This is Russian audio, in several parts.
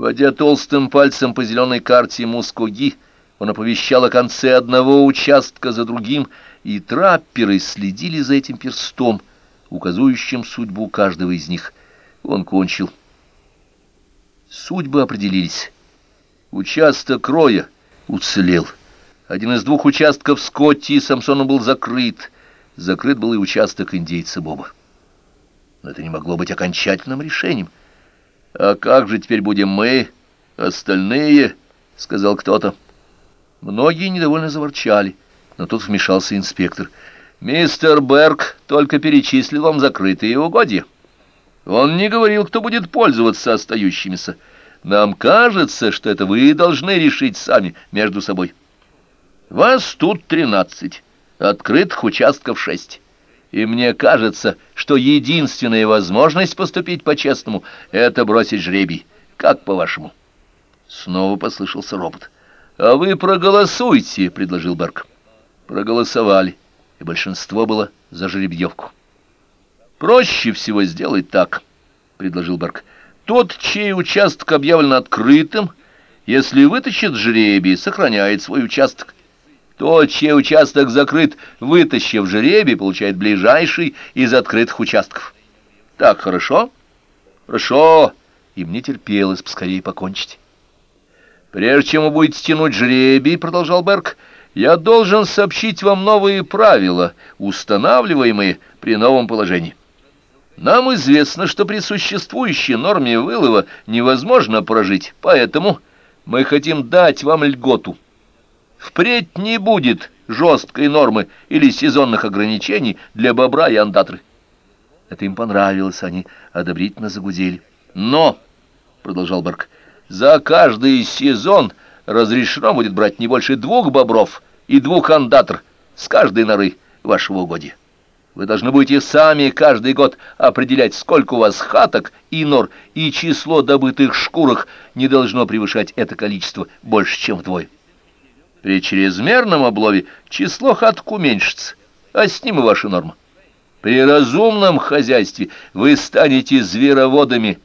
Водя толстым пальцем по зеленой карте Мускоги, он оповещал о конце одного участка за другим, и трапперы следили за этим перстом, указывающим судьбу каждого из них. Он кончил. Судьбы определились. Участок Роя уцелел. Один из двух участков Скотти и Самсона был закрыт. Закрыт был и участок индейца Боба. Но это не могло быть окончательным решением. «А как же теперь будем мы, остальные?» — сказал кто-то. Многие недовольно заворчали, но тут вмешался инспектор. «Мистер Берг только перечислил вам закрытые угодья. Он не говорил, кто будет пользоваться остающимися. Нам кажется, что это вы должны решить сами между собой. Вас тут тринадцать, открытых участков шесть» и мне кажется, что единственная возможность поступить по-честному — это бросить жребий. Как по-вашему?» Снова послышался робот. «А вы проголосуйте», — предложил Берг. Проголосовали, и большинство было за жеребьевку. «Проще всего сделать так», — предложил Берг. «Тот, чей участок объявлен открытым, если вытащит жребий, сохраняет свой участок. Тот, чей участок закрыт, вытащив жеребий, получает ближайший из открытых участков. Так хорошо? Хорошо. И мне терпелось поскорее покончить. Прежде чем вы будете тянуть жребий, продолжал Берг, я должен сообщить вам новые правила, устанавливаемые при новом положении. Нам известно, что при существующей норме вылова невозможно прожить, поэтому мы хотим дать вам льготу — Впредь не будет жесткой нормы или сезонных ограничений для бобра и андатры. Это им понравилось, они одобрительно загудели. Но, — продолжал Барк, — за каждый сезон разрешено будет брать не больше двух бобров и двух андатр с каждой норы вашего угодья. Вы должны будете сами каждый год определять, сколько у вас хаток и нор, и число добытых шкурок не должно превышать это количество больше, чем вдвое. При чрезмерном облове число хаток уменьшится, а с ним и ваша норма. При разумном хозяйстве вы станете звероводами.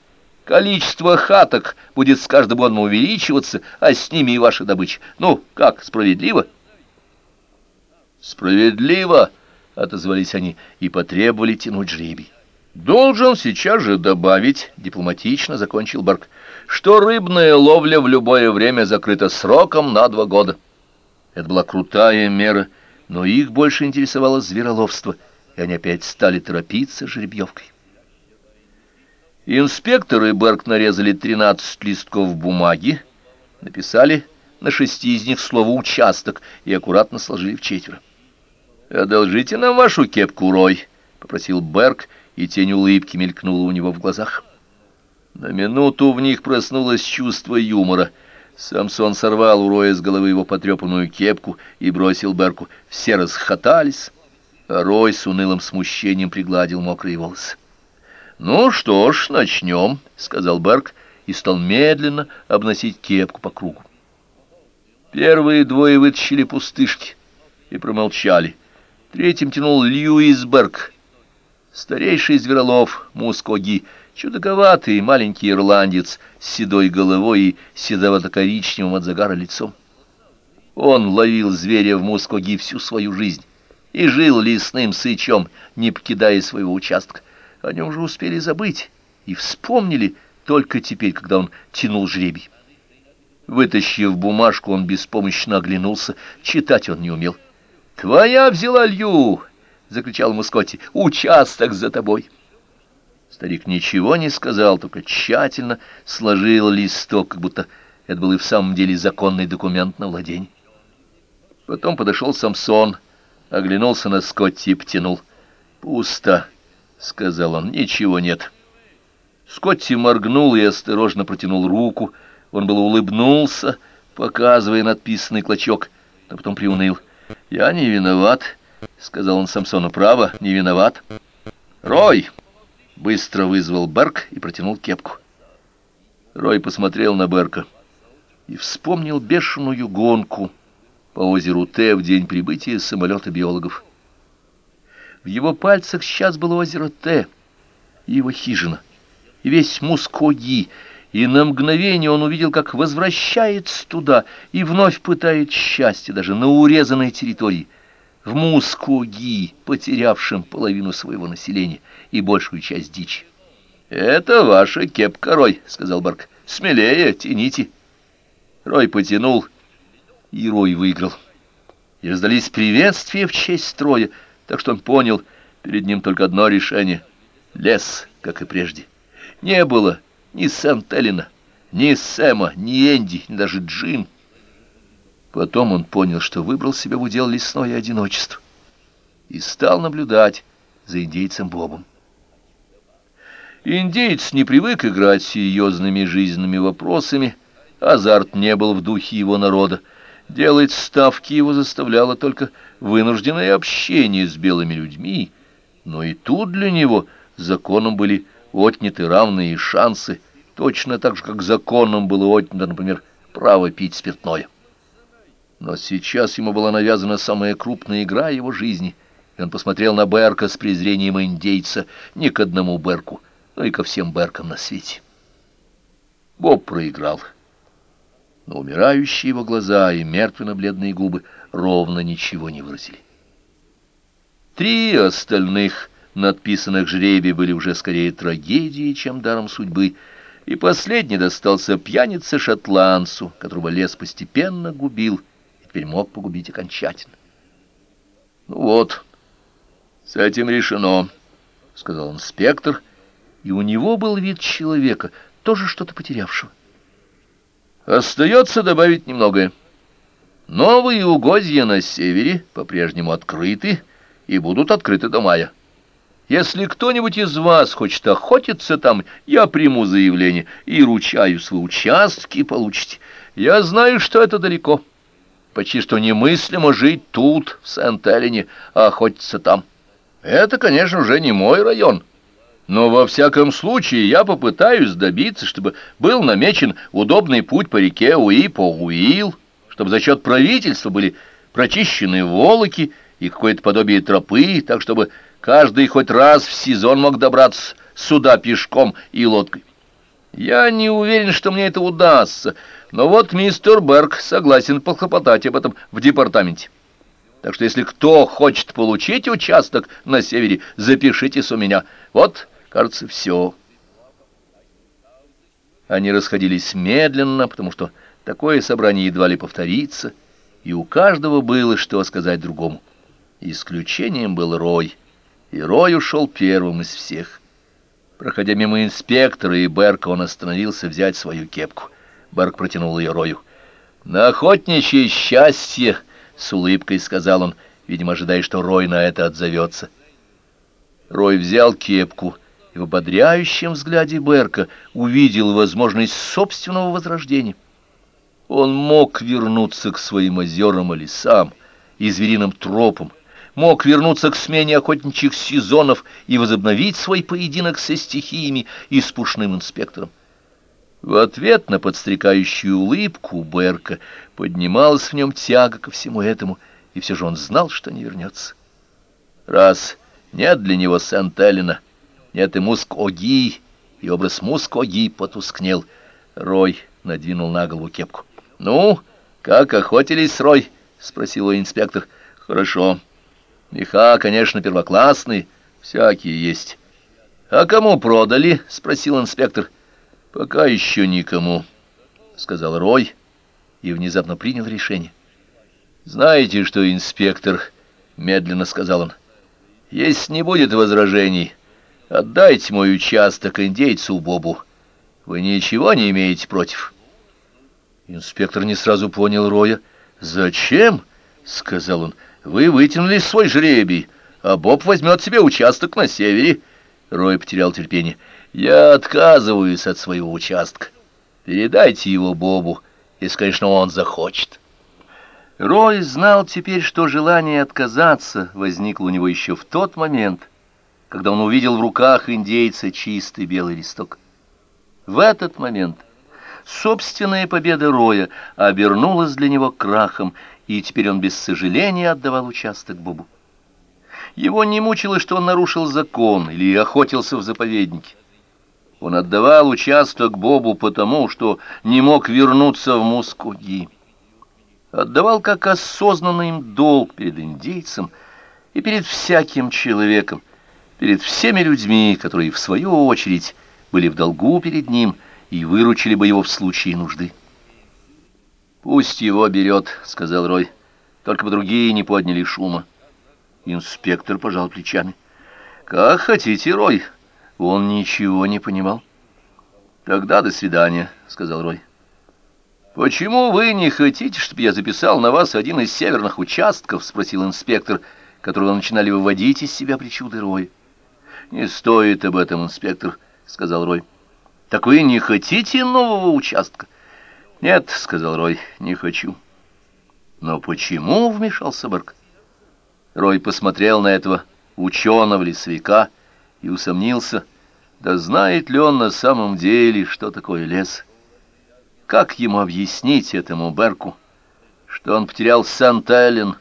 Количество хаток будет с каждым годом увеличиваться, а с ними и ваша добыча. Ну, как, справедливо? Справедливо, отозвались они и потребовали тянуть жребий. Должен сейчас же добавить, дипломатично закончил Барк, что рыбная ловля в любое время закрыта сроком на два года. Это была крутая мера, но их больше интересовало звероловство, и они опять стали торопиться жеребьевкой. Инспекторы Берг нарезали 13 листков бумаги, написали на шести из них слово «участок» и аккуратно сложили в четверо. «Одолжите нам вашу кепку, Рой», — попросил Берг, и тень улыбки мелькнула у него в глазах. На минуту в них проснулось чувство юмора — Самсон сорвал у Роя с головы его потрепанную кепку и бросил Берку. Все расхотались, а Рой с унылым смущением пригладил мокрые волосы. «Ну что ж, начнем», — сказал Берк и стал медленно обносить кепку по кругу. Первые двое вытащили пустышки и промолчали. Третьим тянул Льюис Берк, старейший зверолов Мускоги, Чудаковатый маленький ирландец с седой головой и седовато-коричневым от загара лицом. Он ловил зверя в Мускоги всю свою жизнь и жил лесным сычом, не покидая своего участка. О нем же успели забыть и вспомнили только теперь, когда он тянул жребий. Вытащив бумажку, он беспомощно оглянулся, читать он не умел. «Твоя взяла Лью!» — закричал Мускотти. «Участок за тобой!» Старик ничего не сказал, только тщательно сложил листок, как будто это был и в самом деле законный документ на владение. Потом подошел Самсон, оглянулся на Скотти и потянул. «Пусто», — сказал он, — «ничего нет». Скотти моргнул и осторожно протянул руку. Он было улыбнулся, показывая надписанный клочок, но потом приуныл. «Я не виноват», — сказал он Самсону, — «право, не виноват». «Рой!» Быстро вызвал Берк и протянул кепку. Рой посмотрел на Берка и вспомнил бешеную гонку по озеру Т в день прибытия самолета биологов. В его пальцах сейчас было озеро Т и его хижина, и весь Мускоги, и на мгновение он увидел, как возвращается туда и вновь пытает счастье даже на урезанной территории, в Мускоги, потерявшем половину своего населения и большую часть дичи. «Это ваша кепка, Рой», — сказал Барк. «Смелее, тяните». Рой потянул, и Рой выиграл. И раздались приветствия в честь строя, так что он понял, перед ним только одно решение — лес, как и прежде. Не было ни Сент-Эллина, ни Сэма, ни Энди, ни даже Джин. Потом он понял, что выбрал себе в удел лесное одиночество и стал наблюдать за индейцем Бобом. Индейец не привык играть серьезными жизненными вопросами, азарт не был в духе его народа. Делать ставки его заставляло только вынужденное общение с белыми людьми, но и тут для него законом были отняты равные шансы, точно так же, как законом было отнято, например, право пить спиртное. Но сейчас ему была навязана самая крупная игра его жизни, и он посмотрел на Берка с презрением индейца не к одному Берку, но и ко всем Беркам на свете. Боб проиграл. Но умирающие его глаза и мертвенно-бледные губы ровно ничего не выразили. Три остальных, надписанных жребий, были уже скорее трагедией, чем даром судьбы, и последний достался пьянице-шотландцу, которого лес постепенно губил теперь мог погубить окончательно. «Ну вот, с этим решено», — сказал инспектор, — и у него был вид человека, тоже что-то потерявшего. Остается добавить немногое. Новые угодья на севере по-прежнему открыты и будут открыты до мая. Если кто-нибудь из вас хочет охотиться там, я приму заявление и ручаюсь, вы участки получите. Я знаю, что это далеко. Почти что немыслимо жить тут, в Сент-Эллене, а охотиться там. Это, конечно, уже не мой район». Но во всяком случае я попытаюсь добиться, чтобы был намечен удобный путь по реке Уи-по-Уил, чтобы за счет правительства были прочищены волоки и какое-то подобие тропы, так чтобы каждый хоть раз в сезон мог добраться сюда пешком и лодкой. Я не уверен, что мне это удастся, но вот мистер Берг согласен похлопотать об этом в департаменте. Так что если кто хочет получить участок на севере, запишитесь у меня. Вот Кажется, все. Они расходились медленно, потому что такое собрание едва ли повторится, и у каждого было что сказать другому. Исключением был Рой, и Рой ушел первым из всех. Проходя мимо инспектора и Берка, он остановился взять свою кепку. Берк протянул ее Рою. «На охотничье счастье!» — с улыбкой сказал он, видимо, ожидая, что Рой на это отзовется. Рой взял кепку и в ободряющем взгляде Берка увидел возможность собственного возрождения. Он мог вернуться к своим озерам и лесам и звериным тропам, мог вернуться к смене охотничьих сезонов и возобновить свой поединок со стихиями и с пушным инспектором. В ответ на подстрекающую улыбку Берка поднималась в нем тяга ко всему этому, и все же он знал, что не вернется. Раз нет для него Сент-Эллина, нет и Муск-Оги, и образ Муск-Оги потускнел. Рой надвинул на голову кепку. «Ну, как охотились, Рой?» — спросил инспектор. «Хорошо. Меха, конечно, первоклассные, всякие есть». «А кому продали?» — спросил инспектор. «Пока еще никому», — сказал Рой и внезапно принял решение. «Знаете что, инспектор?» — медленно сказал он. «Если не будет возражений...» Отдайте мой участок индейцу Бобу. Вы ничего не имеете против?» Инспектор не сразу понял Роя. «Зачем?» — сказал он. «Вы вытянули свой жребий, а Боб возьмет себе участок на севере». Рой потерял терпение. «Я отказываюсь от своего участка. Передайте его Бобу, если, конечно, он захочет». Рой знал теперь, что желание отказаться возникло у него еще в тот момент, когда он увидел в руках индейца чистый белый листок. В этот момент собственная победа Роя обернулась для него крахом, и теперь он без сожаления отдавал участок Бобу. Его не мучило, что он нарушил закон или охотился в заповеднике. Он отдавал участок Бобу потому, что не мог вернуться в Мускуги. Отдавал как осознанный им долг перед индейцем и перед всяким человеком, перед всеми людьми, которые, в свою очередь, были в долгу перед ним и выручили бы его в случае нужды. «Пусть его берет», — сказал Рой, — «только бы другие не подняли шума». Инспектор пожал плечами. «Как хотите, Рой». Он ничего не понимал. «Тогда до свидания», — сказал Рой. «Почему вы не хотите, чтобы я записал на вас один из северных участков?» — спросил инспектор, которого начинали выводить из себя причуды Рой. «Не стоит об этом, инспектор», — сказал Рой. «Так вы не хотите нового участка?» «Нет», — сказал Рой, — «не хочу». «Но почему?» — вмешался Барк. Рой посмотрел на этого ученого-лесовика и усомнился, да знает ли он на самом деле, что такое лес. Как ему объяснить этому Берку, что он потерял Сант-Эллен,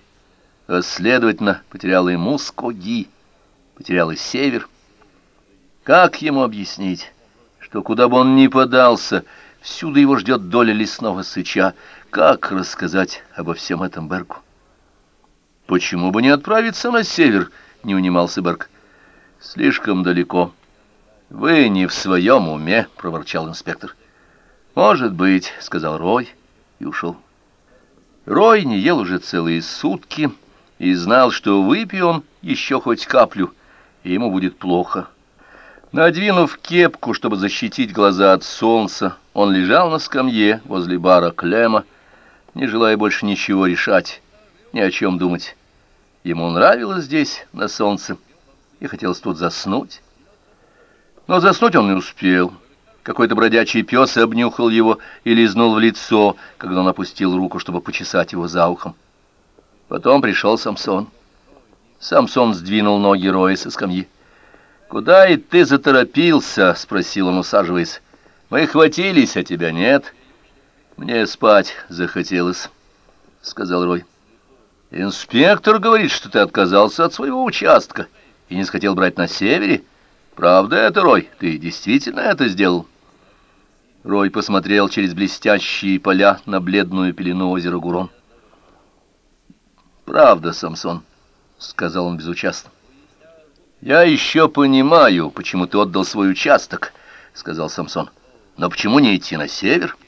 а, следовательно, потерял и Мускоги, потерял и Север? Как ему объяснить, что куда бы он ни подался, всюду его ждет доля лесного сыча? Как рассказать обо всем этом Берку? «Почему бы не отправиться на север?» — не унимался Берг. «Слишком далеко». «Вы не в своем уме», — проворчал инспектор. «Может быть», — сказал Рой и ушел. Рой не ел уже целые сутки и знал, что выпьет он еще хоть каплю, и ему будет плохо. Надвинув кепку, чтобы защитить глаза от солнца, он лежал на скамье возле бара Клема, не желая больше ничего решать ни о чем думать. Ему нравилось здесь, на солнце, и хотелось тут заснуть. Но заснуть он не успел. Какой-то бродячий пес обнюхал его и лизнул в лицо, когда он опустил руку, чтобы почесать его за ухом. Потом пришел Самсон. Самсон сдвинул ноги Роя со скамьи. «Куда и ты заторопился?» — спросил он, усаживаясь. «Мы хватились, а тебя нет». «Мне спать захотелось», — сказал Рой. Инспектор говорит, что ты отказался от своего участка и не захотел брать на севере. Правда это, Рой? Ты действительно это сделал? Рой посмотрел через блестящие поля на бледную пелену озера Гурон. «Правда, Самсон», — сказал он безучастно. «Я еще понимаю, почему ты отдал свой участок», — сказал Самсон. «Но почему не идти на север?»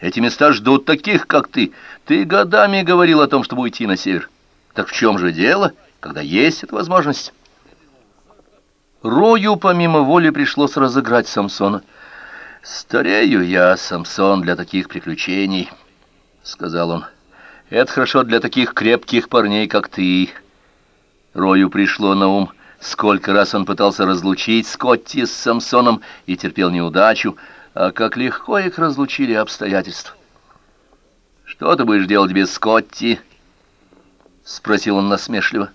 Эти места ждут таких, как ты. Ты годами говорил о том, чтобы уйти на север. Так в чем же дело, когда есть эта возможность? Рою помимо воли пришлось разыграть Самсона. «Старею я, Самсон, для таких приключений», — сказал он. «Это хорошо для таких крепких парней, как ты». Рою пришло на ум, сколько раз он пытался разлучить Скотти с Самсоном и терпел неудачу, — а как легко их разлучили обстоятельства. «Что ты будешь делать без Скотти?» — спросил он насмешливо.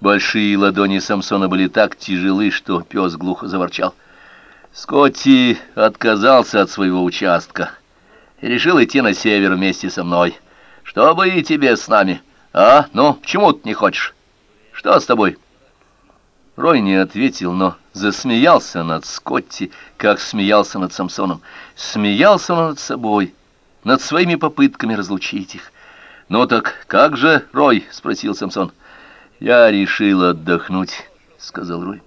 Большие ладони Самсона были так тяжелы, что пес глухо заворчал. Скотти отказался от своего участка и решил идти на север вместе со мной. Чтобы и тебе с нами. А? Ну, почему ты не хочешь? Что с тобой?» Рой не ответил, но засмеялся над Скотти, как смеялся над Самсоном. Смеялся он над собой, над своими попытками разлучить их. «Ну так как же, Рой?» — спросил Самсон. «Я решил отдохнуть», — сказал Рой.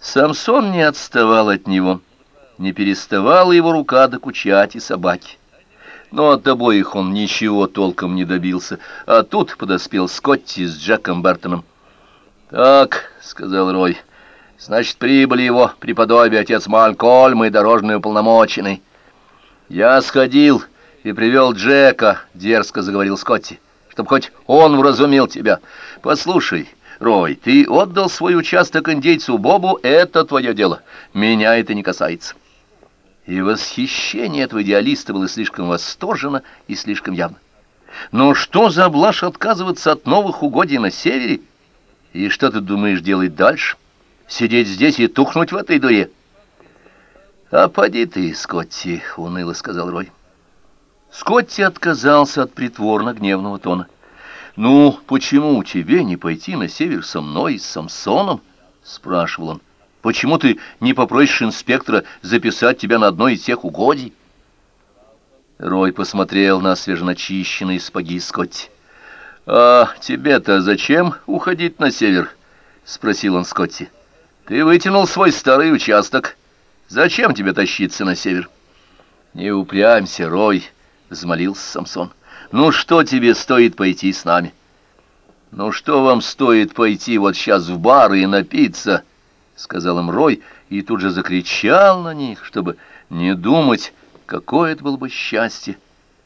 Самсон не отставал от него, не переставала его рука докучать и собаки. Но от обоих он ничего толком не добился, а тут подоспел Скотти с Джеком Бартоном. «Так», — сказал Рой, — «значит, прибыли его преподобие отец Малькольм и дорожный уполномоченный». «Я сходил и привел Джека», — дерзко заговорил Скотти, — «чтобы хоть он вразумил тебя. Послушай, Рой, ты отдал свой участок индейцу Бобу, это твое дело. Меня это не касается». И восхищение этого идеалиста было слишком восторженно и слишком явно. Но что за блажь отказываться от новых угодий на севере, и что ты думаешь делать дальше? Сидеть здесь и тухнуть в этой дуре? А поди ты, Скотти, — уныло сказал Рой. Скотти отказался от притворно-гневного тона. «Ну, почему тебе не пойти на север со мной с Самсоном?» — спрашивал он. Почему ты не попросишь инспектора записать тебя на одной из тех угодий? Рой посмотрел на свеженачищенные сапоги Скотти. «А тебе-то зачем уходить на север?» — спросил он Скотти. «Ты вытянул свой старый участок. Зачем тебе тащиться на север?» «Не упрямься, Рой», — взмолился Самсон. «Ну что тебе стоит пойти с нами?» «Ну что вам стоит пойти вот сейчас в бар и напиться?» — сказал им Рой, и тут же закричал на них, чтобы не думать, какое это было бы счастье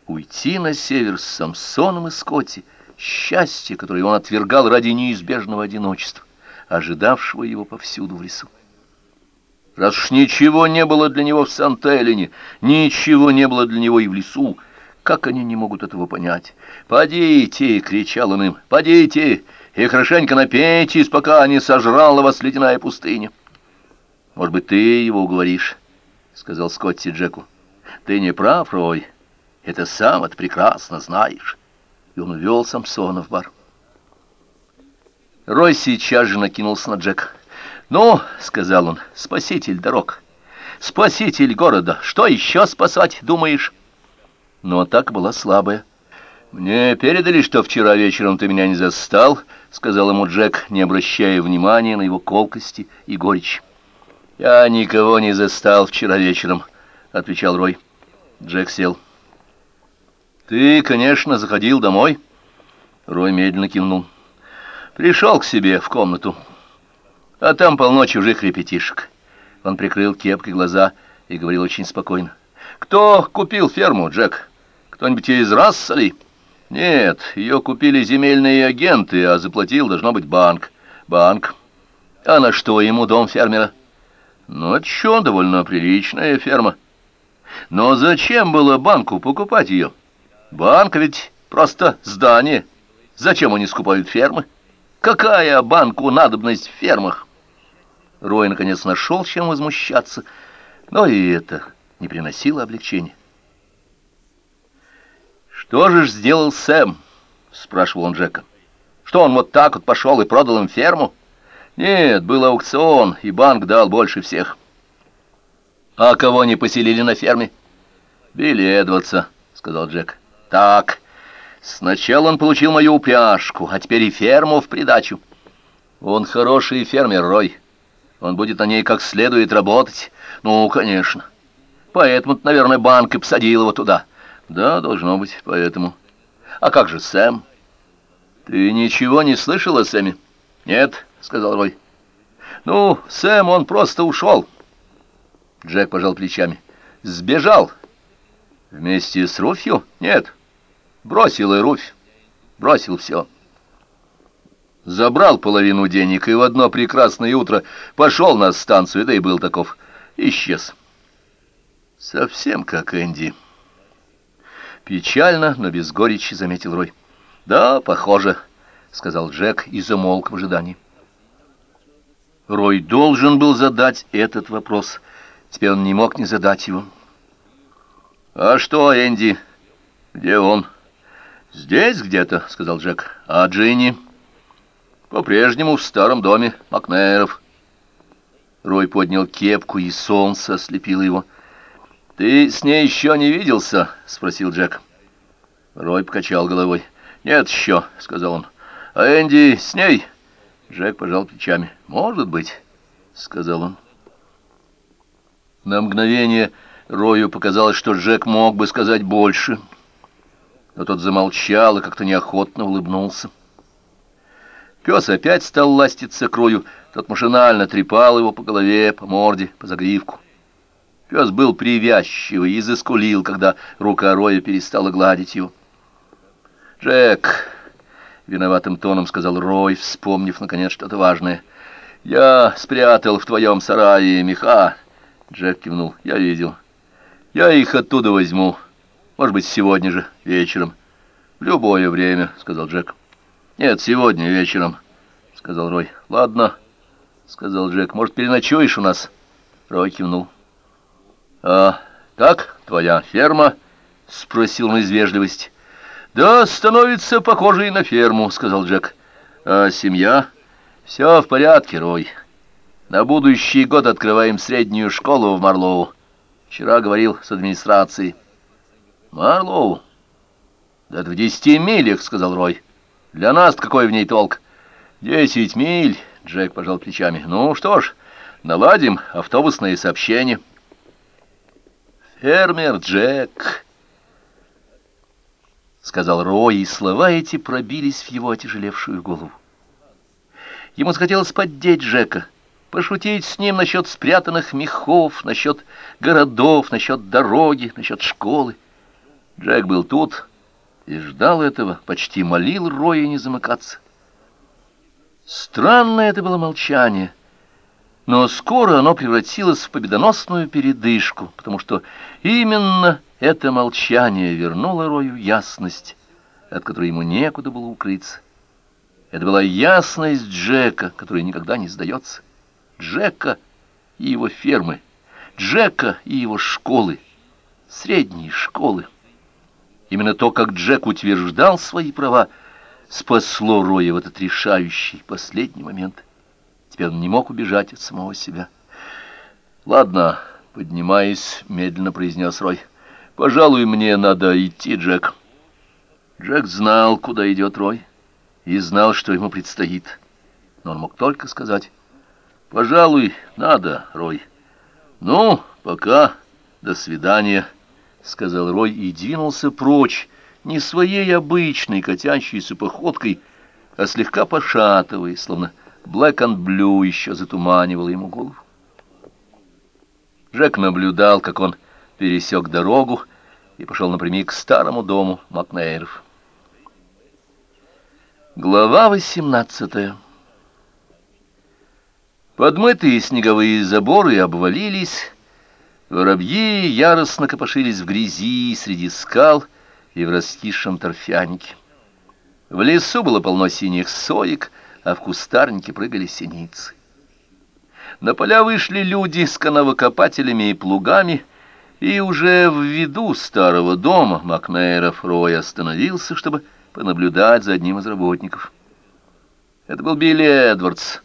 уйти на север с Самсоном и Скотти, счастье, которое он отвергал ради неизбежного одиночества, ожидавшего его повсюду в лесу. Раз уж ничего не было для него в Сан-Телине, ничего не было для него и в лесу, как они не могут этого понять? «Подите!» — кричал он им. «Подите! И хорошенько напейтесь, пока не сожрала вас ледяная пустыня!» «Может быть, ты его уговоришь?» — сказал Скотти Джеку. «Ты не прав, Рой. Это сам это прекрасно знаешь». Он увел Самсона в бар. Рой сейчас же накинулся на Джека. «Ну, — сказал он, — спаситель дорог, спаситель города, что еще спасать, думаешь?» Но атака была слабая. «Мне передали, что вчера вечером ты меня не застал», — сказал ему Джек, не обращая внимания на его колкости и горечь. «Я никого не застал вчера вечером», — отвечал Рой. Джек сел. «Ты, конечно, заходил домой?» Рой медленно кивнул. «Пришел к себе в комнату, а там полно чужих репетишек». Он прикрыл кепкой глаза и говорил очень спокойно. «Кто купил ферму, Джек? Кто-нибудь из Рассали?» «Нет, ее купили земельные агенты, а заплатил, должно быть, банк». «Банк? А на что ему дом фермера?» «Ну, это что, довольно приличная ферма». «Но зачем было банку покупать ее? Банк ведь просто здание. Зачем они скупают фермы? Какая банку надобность в фермах?» Рой, наконец, нашел, чем возмущаться, но и это не приносило облегчения. «Что же ж сделал Сэм?» — спрашивал он Джека. «Что, он вот так вот пошел и продал им ферму?» «Нет, был аукцион, и банк дал больше всех». «А кого они поселили на ферме?» «Билли Эдвардса», — сказал Джек. «Так, сначала он получил мою упряжку, а теперь и ферму в придачу. Он хороший фермер, Рой. Он будет на ней как следует работать. Ну, конечно. Поэтому, наверное, банк и посадил его туда». Да, должно быть, поэтому. А как же Сэм? Ты ничего не слышал о Сэме? Нет, сказал Рой. Ну, Сэм, он просто ушел. Джек пожал плечами. Сбежал. Вместе с Руфью? Нет. Бросил и Руфь. Бросил все. Забрал половину денег и в одно прекрасное утро пошел на станцию, да и был таков. Исчез. Совсем как Энди. Печально, но без горечи, заметил Рой. Да, похоже, сказал Джек и замолк в ожидании. Рой должен был задать этот вопрос. Теперь он не мог не задать его. «А что, Энди? Где он?» «Здесь где-то», — сказал Джек. «А Джинни?» «По-прежнему в старом доме Макнейров». Рой поднял кепку, и солнце ослепило его. «Ты с ней еще не виделся?» — спросил Джек. Рой покачал головой. «Нет еще», — сказал он. «А Энди с ней?» Джек пожал плечами. «Может быть», — сказал он. На мгновение Рою показалось, что Джек мог бы сказать больше. Но тот замолчал и как-то неохотно улыбнулся. Пес опять стал ластиться к Рою. Тот машинально трепал его по голове, по морде, по загривку. Пес был привязчивый и заскулил, когда рука Роя перестала гладить его. «Джек!» — виноватым тоном сказал Рой, вспомнив, наконец, что-то важное. «Я спрятал в твоем сарае меха!» Джек кивнул. «Я видел. Я их оттуда возьму. Может быть, сегодня же, вечером. В любое время», — сказал Джек. «Нет, сегодня вечером», — сказал Рой. «Ладно», — сказал Джек. «Может, переночуешь у нас?» Рой кивнул. «А как твоя ферма?» — спросил он из вежливости. «Да, становится похожей на ферму», — сказал Джек. «А семья?» «Все в порядке, Рой». На будущий год открываем среднюю школу в Марлоу. Вчера говорил с администрацией. Марлоу? Да в десяти милях, сказал Рой. Для нас какой в ней толк? Десять миль, Джек пожал плечами. Ну что ж, наладим автобусные сообщения. Фермер Джек, сказал Рой, и слова эти пробились в его отяжелевшую голову. Ему захотелось поддеть Джека, пошутить с ним насчет спрятанных мехов, насчет городов, насчет дороги, насчет школы. Джек был тут и ждал этого, почти молил Роя не замыкаться. Странное это было молчание, но скоро оно превратилось в победоносную передышку, потому что именно это молчание вернуло Рою ясность, от которой ему некуда было укрыться. Это была ясность Джека, который никогда не сдается. Джека и его фермы, Джека и его школы, средние школы. Именно то, как Джек утверждал свои права, спасло Роя в этот решающий последний момент. Теперь он не мог убежать от самого себя. «Ладно, поднимаясь, медленно произнес Рой. «Пожалуй, мне надо идти, Джек». Джек знал, куда идет Рой, и знал, что ему предстоит. Но он мог только сказать «Пожалуй, надо, Рой». «Ну, пока, до свидания». — сказал Рой и двинулся прочь, не своей обычной катящейся походкой, а слегка пошатываясь, словно Black and Blue еще затуманивал ему голову. Джек наблюдал, как он пересек дорогу и пошел напрямик к старому дому Макнейров. Глава восемнадцатая Подмытые снеговые заборы обвалились, Воробьи яростно копошились в грязи среди скал и в раскисшем торфянике. В лесу было полно синих соек, а в кустарнике прыгали синицы. На поля вышли люди с канавокопателями и плугами, и уже в виду старого дома Макнейров Рой остановился, чтобы понаблюдать за одним из работников. Это был Билли Эдвардс.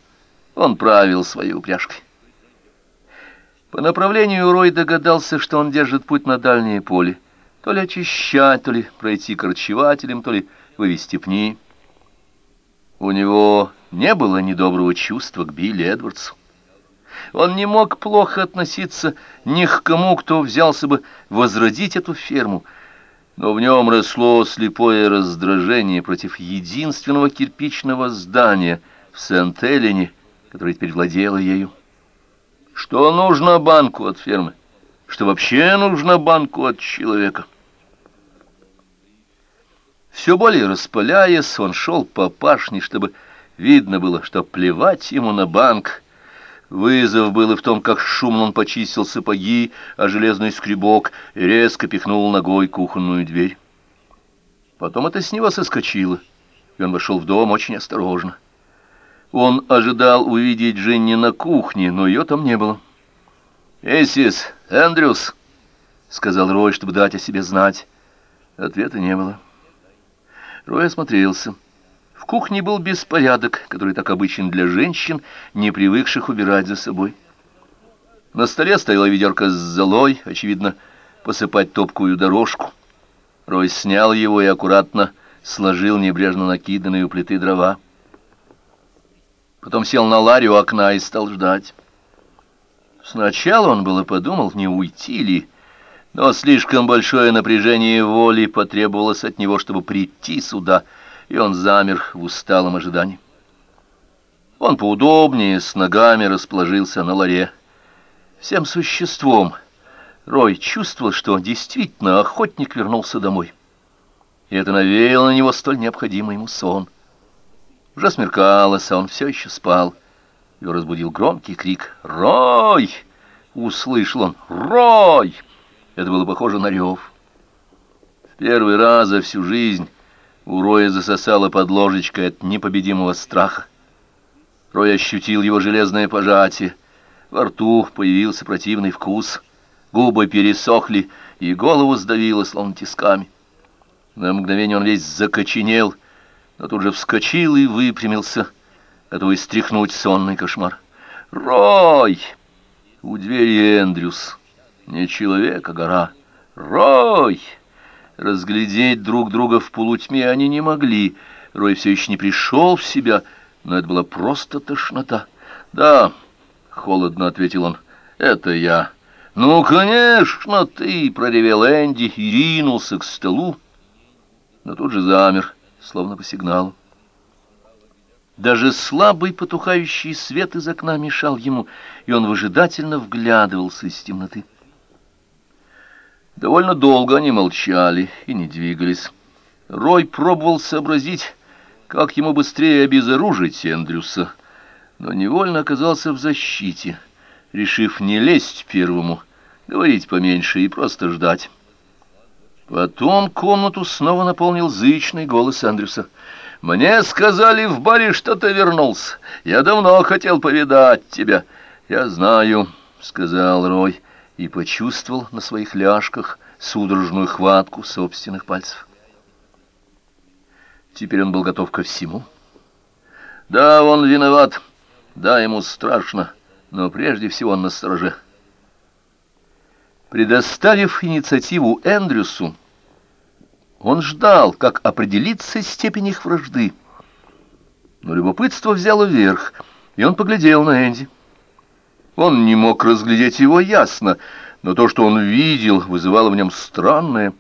Он правил своей упряжкой. По направлению Рой догадался, что он держит путь на дальнее поле. То ли очищать, то ли пройти корчевателем, то ли вывести пни. У него не было недоброго чувства к Билли Эдвардсу. Он не мог плохо относиться ни к кому, кто взялся бы возродить эту ферму, но в нем росло слепое раздражение против единственного кирпичного здания в Сент-Элене, которое теперь владело ею. Что нужно банку от фермы? Что вообще нужно банку от человека? Все более распыляясь, он шел по пашне, чтобы видно было, что плевать ему на банк. Вызов был и в том, как шумно он почистил сапоги, а железный скребок резко пихнул ногой кухонную дверь. Потом это с него соскочило, и он вошел в дом очень осторожно. Он ожидал увидеть Дженни на кухне, но ее там не было. «Эссис, Эндрюс!» — сказал Рой, чтобы дать о себе знать. Ответа не было. Рой осмотрелся. В кухне был беспорядок, который так обычен для женщин, не привыкших убирать за собой. На столе стояла ведерко с золой, очевидно, посыпать топкую дорожку. Рой снял его и аккуратно сложил небрежно накиданные у плиты дрова. Потом сел на ларь у окна и стал ждать. Сначала он было подумал, не уйти ли, но слишком большое напряжение воли потребовалось от него, чтобы прийти сюда, и он замер в усталом ожидании. Он поудобнее, с ногами расположился на ларе. Всем существом Рой чувствовал, что действительно охотник вернулся домой. И это навеяло на него столь необходимый ему сон — уже смеркалось, а он все еще спал. Его разбудил громкий крик «Рой!» Услышал он «Рой!» Это было похоже на рев. В первый раз за всю жизнь у Роя засосало под ложечкой от непобедимого страха. Рой ощутил его железное пожатие. Во рту появился противный вкус. Губы пересохли, и голову сдавило, словно тисками. На мгновение он весь закоченел но тут же вскочил и выпрямился, готовый стряхнуть сонный кошмар. «Рой!» У двери Эндрюс. Не человек, а гора. «Рой!» Разглядеть друг друга в полутьме они не могли. Рой все еще не пришел в себя, но это была просто тошнота. «Да», — холодно ответил он, — «это я». «Ну, конечно, ты!» — проревел Энди и ринулся к столу, но тут же замер, словно по сигналу. Даже слабый потухающий свет из окна мешал ему, и он выжидательно вглядывался из темноты. Довольно долго они молчали и не двигались. Рой пробовал сообразить, как ему быстрее обезоружить Эндрюса, но невольно оказался в защите, решив не лезть первому, говорить поменьше и просто ждать. Потом комнату снова наполнил зычный голос Эндрюса. «Мне сказали в баре, что ты вернулся. Я давно хотел повидать тебя». «Я знаю», — сказал Рой и почувствовал на своих ляжках судорожную хватку собственных пальцев. Теперь он был готов ко всему. Да, он виноват, да, ему страшно, но прежде всего он настороже. Предоставив инициативу Эндрюсу, он ждал, как определится степень их вражды. Но любопытство взяло верх, и он поглядел на Энди. Он не мог разглядеть его ясно, но то, что он видел, вызывало в нем странное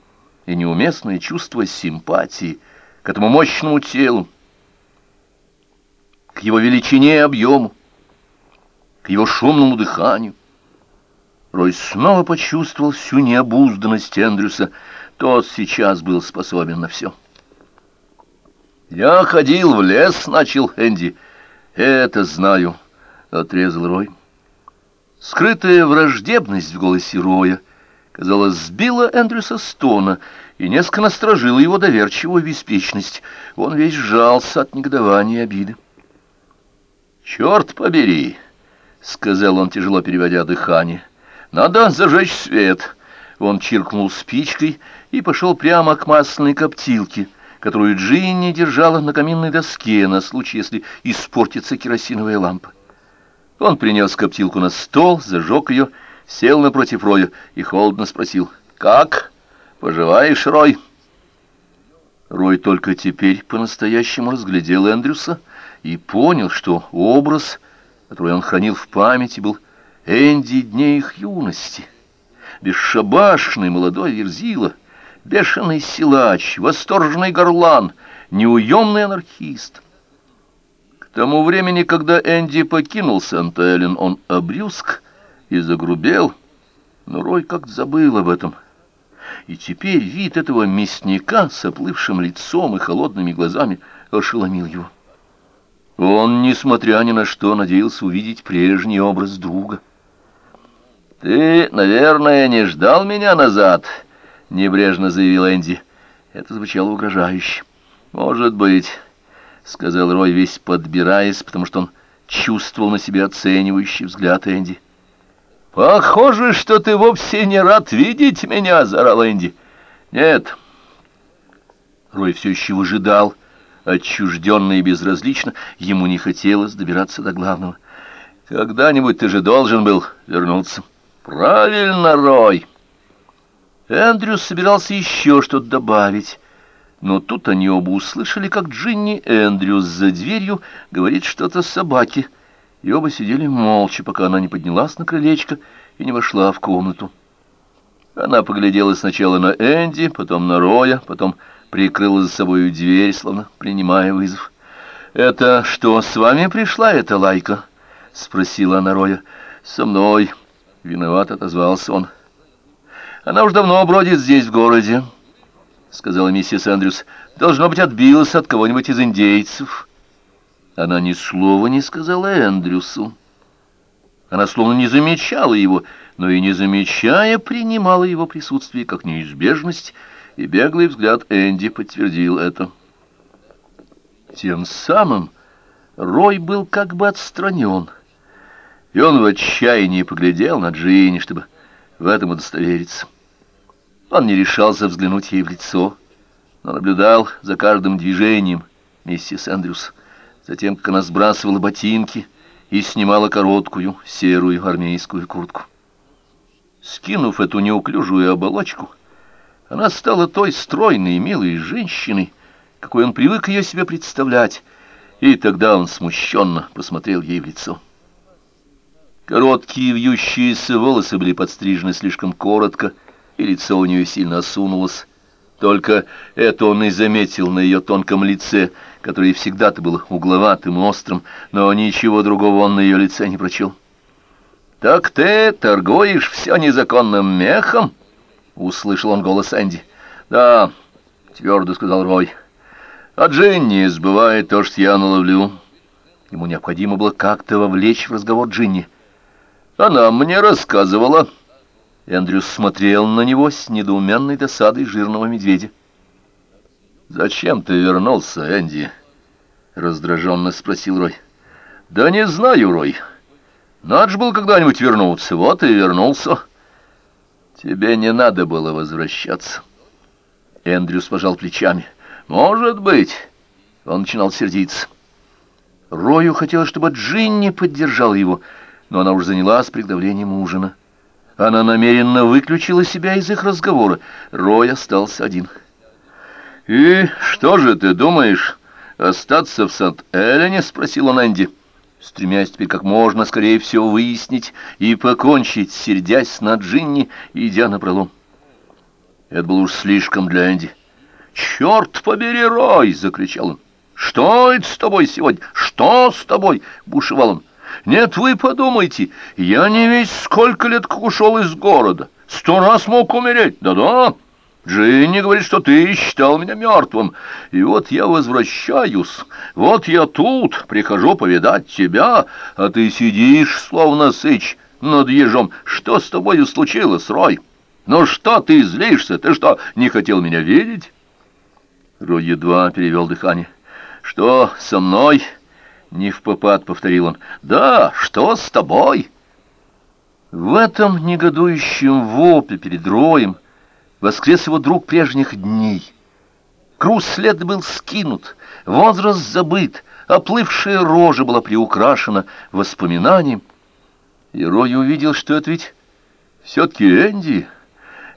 и неуместное чувство симпатии к этому мощному телу, к его величине и объему, к его шумному дыханию. Рой снова почувствовал всю необузданность Эндрюса. Тот сейчас был способен на все. «Я ходил в лес», — начал Энди. «Это знаю», — отрезал Рой. Скрытая враждебность в голосе Роя, казалось, сбила Эндрюса с тона и несколько насторожила его доверчивую беспечность. Он весь сжался от негодования и обиды. «Черт побери!» — сказал он, тяжело переводя дыхание. «Надо зажечь свет!» Он чиркнул спичкой и пошел прямо к масляной коптилке, которую Джинни держала на каминной доске на случай, если испортится керосиновая лампа. Он принес коптилку на стол, зажег ее, сел напротив Роя и холодно спросил, «Как? Поживаешь, Рой?» Рой только теперь по-настоящему разглядел Эндрюса и понял, что образ, который он хранил в памяти, был Энди дней их юности. Бесшабашный молодой верзила, бешеный силач, восторженный горлан, неуемный анархист тому времени, когда Энди покинул Сент-Эллен, он обрюзг и загрубел, но Рой как-то забыл об этом. И теперь вид этого мясника с оплывшим лицом и холодными глазами ошеломил его. Он, несмотря ни на что, надеялся увидеть прежний образ друга. «Ты, наверное, не ждал меня назад?» — небрежно заявил Энди. Это звучало угрожающе. «Может быть». — сказал Рой, весь подбираясь, потому что он чувствовал на себе оценивающий взгляд Энди. «Похоже, что ты вовсе не рад видеть меня!» — заорал Энди. «Нет». Рой все еще выжидал, отчужденно и безразлично, ему не хотелось добираться до главного. «Когда-нибудь ты же должен был вернуться». «Правильно, Рой!» Эндрюс собирался еще что-то добавить, но тут они оба услышали, как Джинни Эндрюс за дверью говорит что-то собаке, и оба сидели молча, пока она не поднялась на крылечко и не вошла в комнату. Она поглядела сначала на Энди, потом на Роя, потом прикрыла за собой дверь, словно принимая вызов. «Это что, с вами пришла эта лайка?» — спросила она Роя. «Со мной». Виноват отозвался он. «Она уж давно бродит здесь, в городе». — сказала миссис Эндрюс. «Должно быть, отбилась от кого-нибудь из индейцев». Она ни слова не сказала Эндрюсу. Она словно не замечала его, но и не замечая, принимала его присутствие как неизбежность, и беглый взгляд Энди подтвердил это. Тем самым Рой был как бы отстранен, и он в отчаянии поглядел на Джинни, чтобы в этом удостовериться. Он не решался взглянуть ей в лицо, но наблюдал за каждым движением миссис Эндрюс, затем, как она сбрасывала ботинки и снимала короткую серую армейскую куртку. Скинув эту неуклюжую оболочку, она стала той стройной и милой женщиной, какой он привык ее себе представлять, и тогда он смущенно посмотрел ей в лицо. Короткие вьющиеся волосы были подстрижены слишком коротко, и лицо у нее сильно осунулось. Только это он и заметил на ее тонком лице, которое всегда-то было угловатым и острым, но ничего другого он на ее лице не прочел. «Так ты торгуешь все незаконным мехом?» — услышал он голос Энди. «Да», — твердо сказал Рой. «А Джинни сбывает то, что я наловлю». Ему необходимо было как-то вовлечь в разговор Джинни. «Она мне рассказывала». Эндрюс смотрел на него с недоуменной досадой жирного медведя. «Зачем ты вернулся, Энди?» — раздраженно спросил Рой. «Да не знаю, Рой. Надо же был когда-нибудь вернуться. Вот и вернулся». «Тебе не надо было возвращаться». Эндрюс пожал плечами. «Может быть». Он начинал сердиться. Рою хотелось, чтобы Джинни поддержал его, но она уже занялась приготовлением ужина. Она намеренно выключила себя из их разговора. Рой остался один. «И что же ты думаешь, остаться в Сант-Элене?» — спросил он стремясь теперь как можно скорее все выяснить и покончить, сердясь на Джинни, идя на пролом. Это было уж слишком для Энди. «Черт побери, Рой!» — закричал он. «Что это с тобой сегодня? Что с тобой?» — бушевал он. «Нет, вы подумайте, я не весь сколько лет как ушел из города. Сто раз мог умереть, да-да. Джинни говорит, что ты считал меня мертвым. И вот я возвращаюсь, вот я тут, прихожу повидать тебя, а ты сидишь, словно сыч, над ежом. Что с тобой случилось, Рой? Ну что ты злишься? Ты что, не хотел меня видеть?» Рой едва перевел дыхание. «Что со мной?» Не в попад, повторил он. Да, что с тобой? В этом негодующем вопле перед роем воскрес его друг прежних дней. Круз след был скинут, возраст забыт, оплывшая рожа была приукрашена воспоминанием. И Рой увидел, что это ведь все-таки Энди.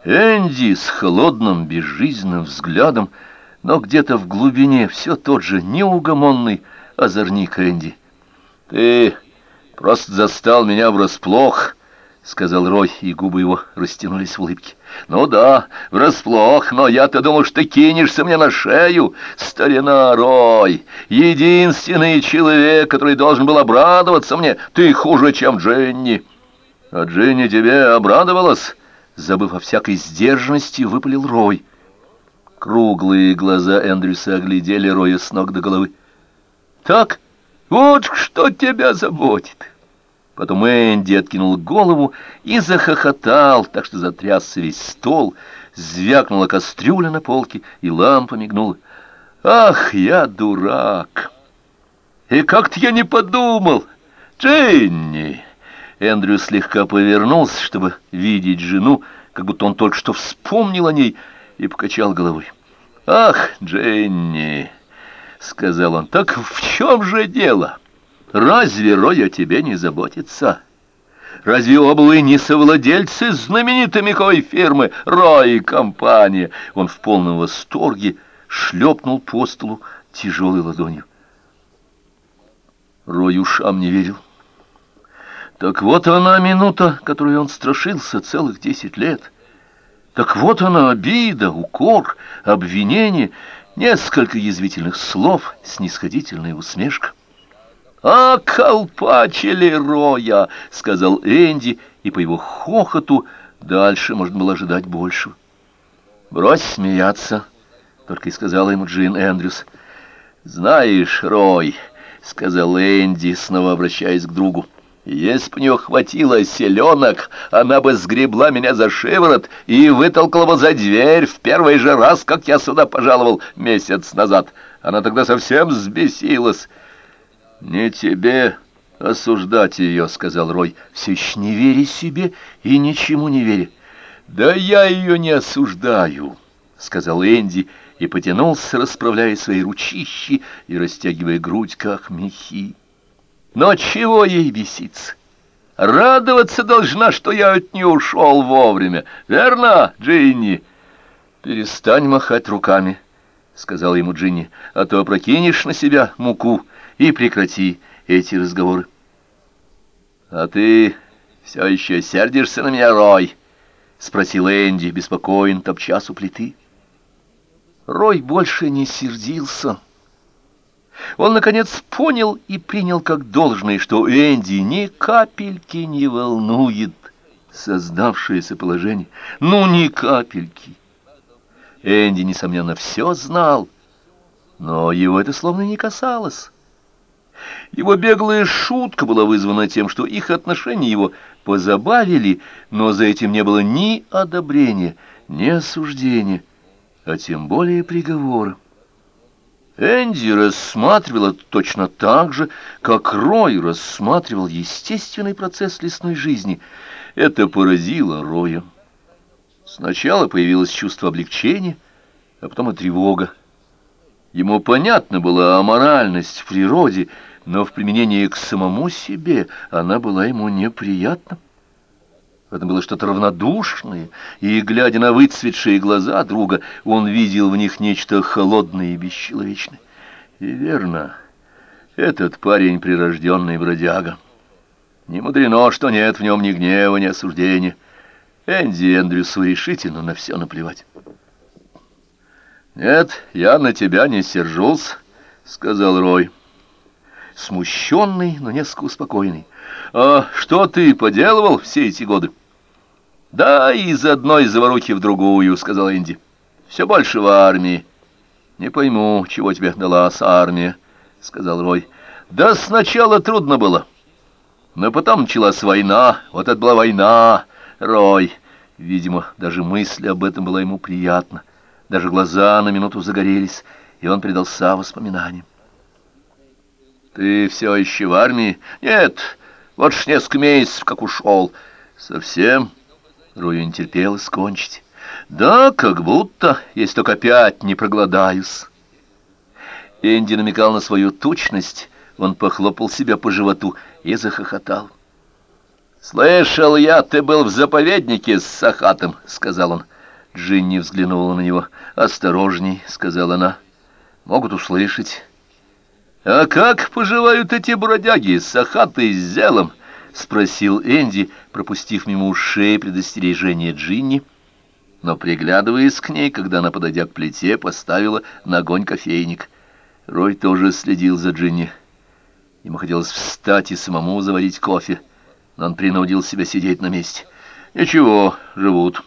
Энди с холодным, безжизненным взглядом, но где-то в глубине все тот же неугомонный, озорник Энди. «Ты просто застал меня врасплох», — сказал Рой, и губы его растянулись в улыбке. «Ну да, врасплох, но я-то думал, что ты кинешься мне на шею. Старина Рой, единственный человек, который должен был обрадоваться мне, ты хуже, чем Дженни». «А Дженни тебе обрадовалась?» Забыв о всякой сдержанности, выпалил Рой. Круглые глаза Эндрюса оглядели Роя с ног до головы. Так, вот что тебя заботит. Потом Энди откинул голову и захохотал, так что затрясся весь стол, звякнула кастрюля на полке, и лампа мигнула. «Ах, я дурак! И как-то я не подумал! Дженни!» Эндрю слегка повернулся, чтобы видеть жену, как будто он только что вспомнил о ней, и покачал головой. «Ах, Дженни!» — сказал он. «Так в чем же дело? Разве Роя тебе не заботится? Разве оба вы не совладельцы знаменитой меховой фирмы Рой и компания?» Он в полном восторге шлепнул по столу тяжелой ладонью. Рой ушам не верил. Так вот она минута, которую он страшился целых десять лет. Так вот она обида, укор, обвинение — Несколько язвительных слов, снисходительная усмешка. «А колпачили Роя!» — сказал Энди, и по его хохоту дальше можно было ожидать большего. «Брось смеяться!» — только и сказала ему Джин Эндрюс. «Знаешь, Рой!» — сказал Энди, снова обращаясь к другу. Если бы у нее хватило селенок, она бы сгребла меня за шиворот и вытолкала бы за дверь в первый же раз, как я сюда пожаловал месяц назад. Она тогда совсем взбесилась. «Не тебе осуждать ее», — сказал Рой, все еще не веря себе и ничему не веря. «Да я ее не осуждаю», — сказал Энди и потянулся, расправляя свои ручищи и растягивая грудь, как мехи. Но чего ей беситься? Радоваться должна, что я от нее ушел вовремя. Верно, Джинни? Перестань махать руками, — сказал ему Джинни, — а то опрокинешь на себя муку и прекрати эти разговоры. — А ты все еще сердишься на меня, Рой? — спросил Энди, беспокоен, топчас у плиты. Рой больше не сердился. Он, наконец, понял и принял как должное, что Энди ни капельки не волнует создавшееся положение. Ну, ни капельки. Энди, несомненно, все знал, но его это словно не касалось. Его беглая шутка была вызвана тем, что их отношения его позабавили, но за этим не было ни одобрения, ни осуждения, а тем более приговора. Энди рассматривал это точно так же, как Рой рассматривал естественный процесс лесной жизни. Это поразило Роя. Сначала появилось чувство облегчения, а потом и тревога. Ему понятна была аморальность в природе, но в применении к самому себе она была ему неприятна. В этом было что-то равнодушное, и, глядя на выцветшие глаза друга, он видел в них нечто холодное и бесчеловечное. И верно, этот парень прирожденный бродяга. Не мудрено, что нет в нем ни гнева, ни осуждения. Энди Эндрюсу решительно на все наплевать. «Нет, я на тебя не сержусь», — сказал Рой. Смущенный, но несколько успокоенный. «А что ты поделывал все эти годы?» «Да, из одной заварухи в другую», — сказал Энди. «Все больше в армии». «Не пойму, чего тебе дала армия», — сказал Рой. «Да сначала трудно было. Но потом началась война. Вот это была война, Рой». Видимо, даже мысль об этом была ему приятна. Даже глаза на минуту загорелись, и он предался воспоминаниям. «Ты все еще в армии?» «Нет, вот ж несколько месяцев как ушел». «Совсем?» Рою не терпелось скончить. «Да, как будто, если только опять не проголодаюсь». Энди намекал на свою тучность, он похлопал себя по животу и захохотал. «Слышал я, ты был в заповеднике с Сахатом», — сказал он. Джинни взглянула на него. «Осторожней», — сказала она. «Могут услышать». «А как поживают эти бродяги, Сахат и с Зелом?» — спросил Энди, пропустив мимо ушей предостережение Джинни, но приглядываясь к ней, когда она, подойдя к плите, поставила на огонь кофейник. Рой тоже следил за Джинни. Ему хотелось встать и самому заварить кофе, но он принудил себя сидеть на месте. «Ничего, живут.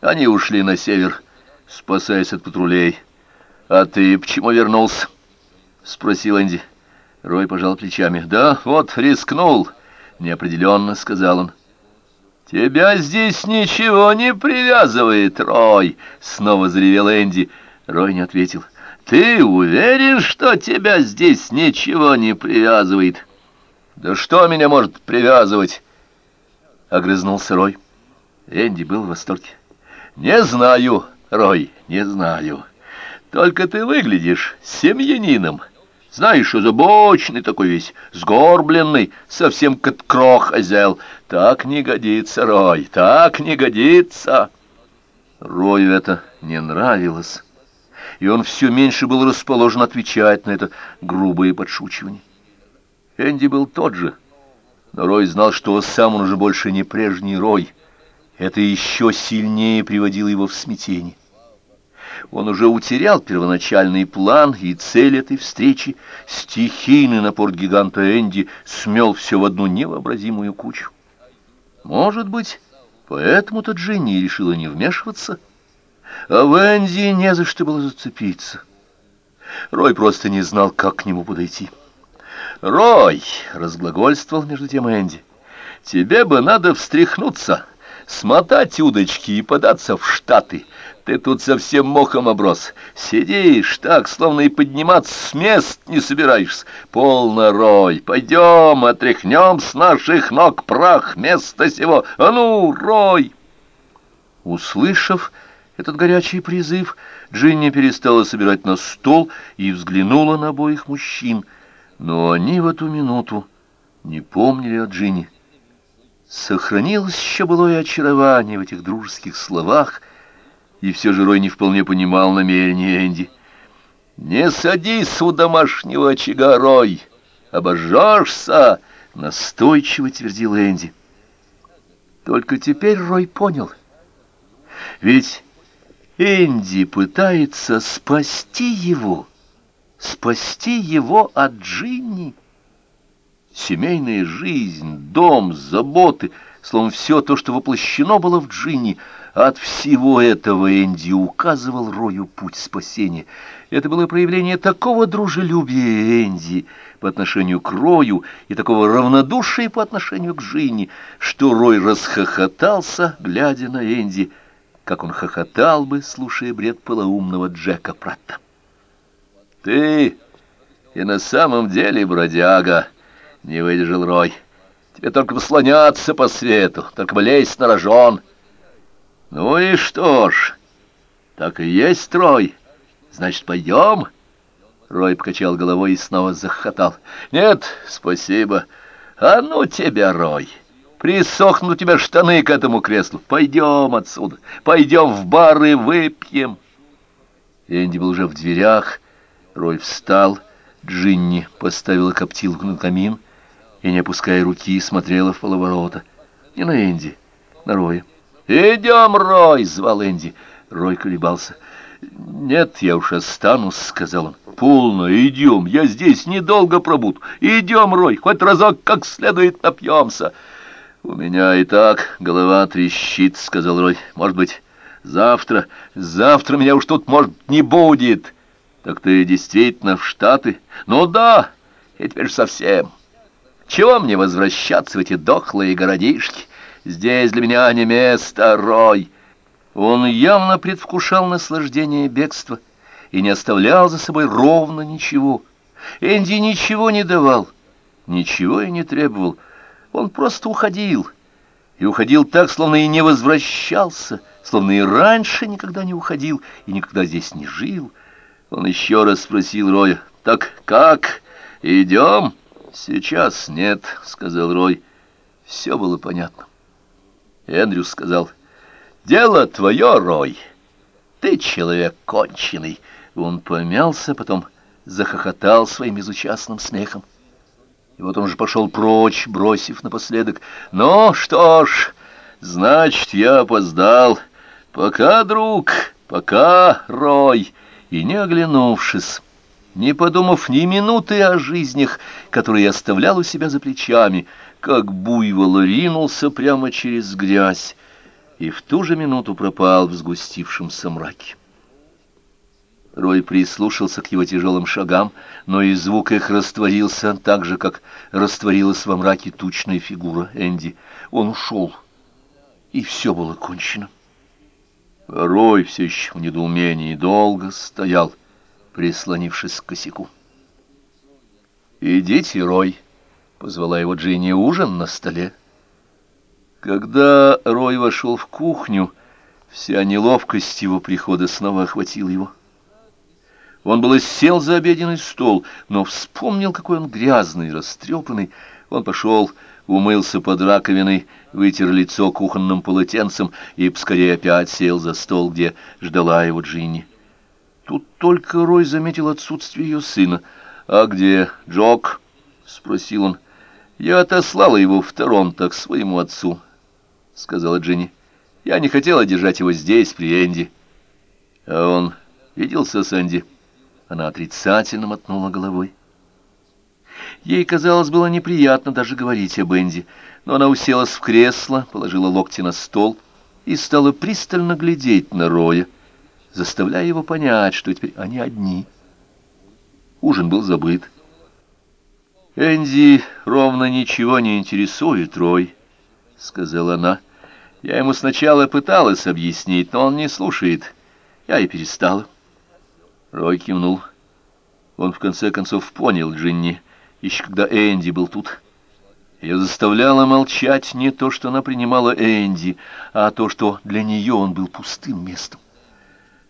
Они ушли на север, спасаясь от патрулей. А ты почему вернулся?» — спросил Энди. Рой пожал плечами. «Да, вот, рискнул» неопределенно сказал он. «Тебя здесь ничего не привязывает, Рой!» — снова заревел Энди. Рой не ответил. «Ты уверен, что тебя здесь ничего не привязывает?» «Да что меня может привязывать?» — огрызнулся Рой. Энди был в восторге. «Не знаю, Рой, не знаю. Только ты выглядишь семьянином». Знаешь, озабоченный такой весь, сгорбленный, совсем как крох озел. Так не годится, Рой, так не годится. Рою это не нравилось, и он все меньше был расположен отвечать на это грубое подшучивание. Энди был тот же, но Рой знал, что сам он уже больше не прежний Рой. Это еще сильнее приводило его в смятение. Он уже утерял первоначальный план и цель этой встречи. Стихийный напор гиганта Энди смел все в одну невообразимую кучу. Может быть, поэтому-то Джинни решила не вмешиваться, а в Энди не за что было зацепиться. Рой просто не знал, как к нему подойти. «Рой!» — разглагольствовал между тем Энди. «Тебе бы надо встряхнуться, смотать удочки и податься в Штаты». Ты тут совсем мохом оброс. Сидишь так, словно и подниматься с мест не собираешься. Полно рой. Пойдем, отряхнем с наших ног прах места сего. А ну, рой!» Услышав этот горячий призыв, Джинни перестала собирать на стол и взглянула на обоих мужчин. Но они в эту минуту не помнили о Джинни. Сохранилось еще былое очарование в этих дружеских словах, и все же Рой не вполне понимал намерения Энди. «Не садись у домашнего очага, Рой! Обожжешься!» — настойчиво твердил Энди. Только теперь Рой понял. Ведь Энди пытается спасти его, спасти его от Джинни. Семейная жизнь, дом, заботы, словом, все то, что воплощено было в Джинни, от всего этого Энди указывал Рою путь спасения. Это было проявление такого дружелюбия Энди по отношению к Рою и такого равнодушия по отношению к Джинни, что Рой расхохотался, глядя на Энди, как он хохотал бы, слушая бред полоумного Джека Пратта. «Ты и на самом деле бродяга!» — не выдержал Рой. «Тебе только бы по свету, только бы на рожон». «Ну и что ж, так и есть, Рой. Значит, пойдем?» Рой покачал головой и снова захохотал. «Нет, спасибо. А ну тебя, Рой!» Присохнут у тебя штаны к этому креслу. Пойдем отсюда, пойдем в бар и выпьем. Энди был уже в дверях. Рой встал. Джинни поставила коптилку на камин и, не опуская руки, смотрела в половорота. Не на Энди, на Роя. «Идем, Рой!» — звал Энди. Рой колебался. «Нет, я уж останусь», — сказал он. «Полно, идем, я здесь недолго пробуду. Идем, Рой, хоть разок как следует напьемся». «У меня и так голова трещит», — сказал Рой. «Может быть, завтра? Завтра меня уж тут, может, не будет». «Так ты действительно в Штаты?» «Ну да, и теперь совсем. Чего мне возвращаться в эти дохлые городишки? Здесь для меня не место, Рой». Он явно предвкушал наслаждение бегства и не оставлял за собой ровно ничего. Энди ничего не давал, ничего и не требовал. Он просто уходил. И уходил так, словно и не возвращался, словно и раньше никогда не уходил и никогда здесь не жил. Он еще раз спросил Роя, «Так как? Идем?» «Сейчас нет», — сказал Рой. Все было понятно. Эндрюс сказал, «Дело твое, Рой. Ты человек конченый». Он помялся, потом захохотал своим безучастным смехом. И вот он же пошел прочь, бросив напоследок. «Ну что ж, значит, я опоздал. Пока, друг, пока, Рой!» И не оглянувшись, не подумав ни минуты о жизнях, которые оставлял у себя за плечами, как буйвол ринулся прямо через грязь и в ту же минуту пропал в сгустившемся мраке. Рой прислушался к его тяжелым шагам, но и звук их растворился так же, как растворилась во мраке тучная фигура Энди. Он ушел, и все было кончено. Рой все еще в недоумении долго стоял, прислонившись к косяку. «Идите, Рой!» — позвала его Джинни ужин на столе. Когда Рой вошел в кухню, вся неловкость его прихода снова охватила его. Он было сел за обеденный стол, но вспомнил, какой он грязный, растрепанный. Он пошел, умылся под раковиной, вытер лицо кухонным полотенцем и поскорее опять сел за стол, где ждала его Джинни. Тут только Рой заметил отсутствие ее сына. «А где Джок?» — спросил он. «Я отослала его в Торонто к своему отцу», — сказала Джинни. «Я не хотела держать его здесь, при Энди». «А он виделся с Энди?» Она отрицательно мотнула головой. Ей, казалось, было неприятно даже говорить об Энди, но она уселась в кресло, положила локти на стол и стала пристально глядеть на Роя, заставляя его понять, что теперь они одни. Ужин был забыт. «Энди ровно ничего не интересует, Рой», — сказала она. «Я ему сначала пыталась объяснить, но он не слушает. Я и перестала». Рой кивнул. Он в конце концов понял Джинни, еще когда Энди был тут. Ее заставляло молчать не то, что она принимала Энди, а то, что для нее он был пустым местом.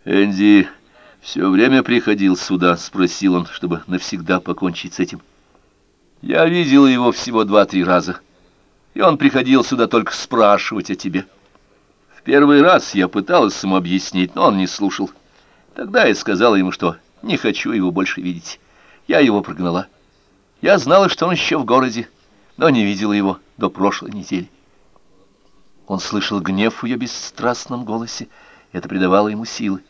«Энди все время приходил сюда?» — спросил он, чтобы навсегда покончить с этим. Я видел его всего два-три раза, и он приходил сюда только спрашивать о тебе. В первый раз я пыталась ему объяснить, но он не слушал. Тогда я сказала ему, что не хочу его больше видеть. Я его прогнала. Я знала, что он еще в городе, но не видела его до прошлой недели. Он слышал гнев в ее бесстрастном голосе, это придавало ему силы.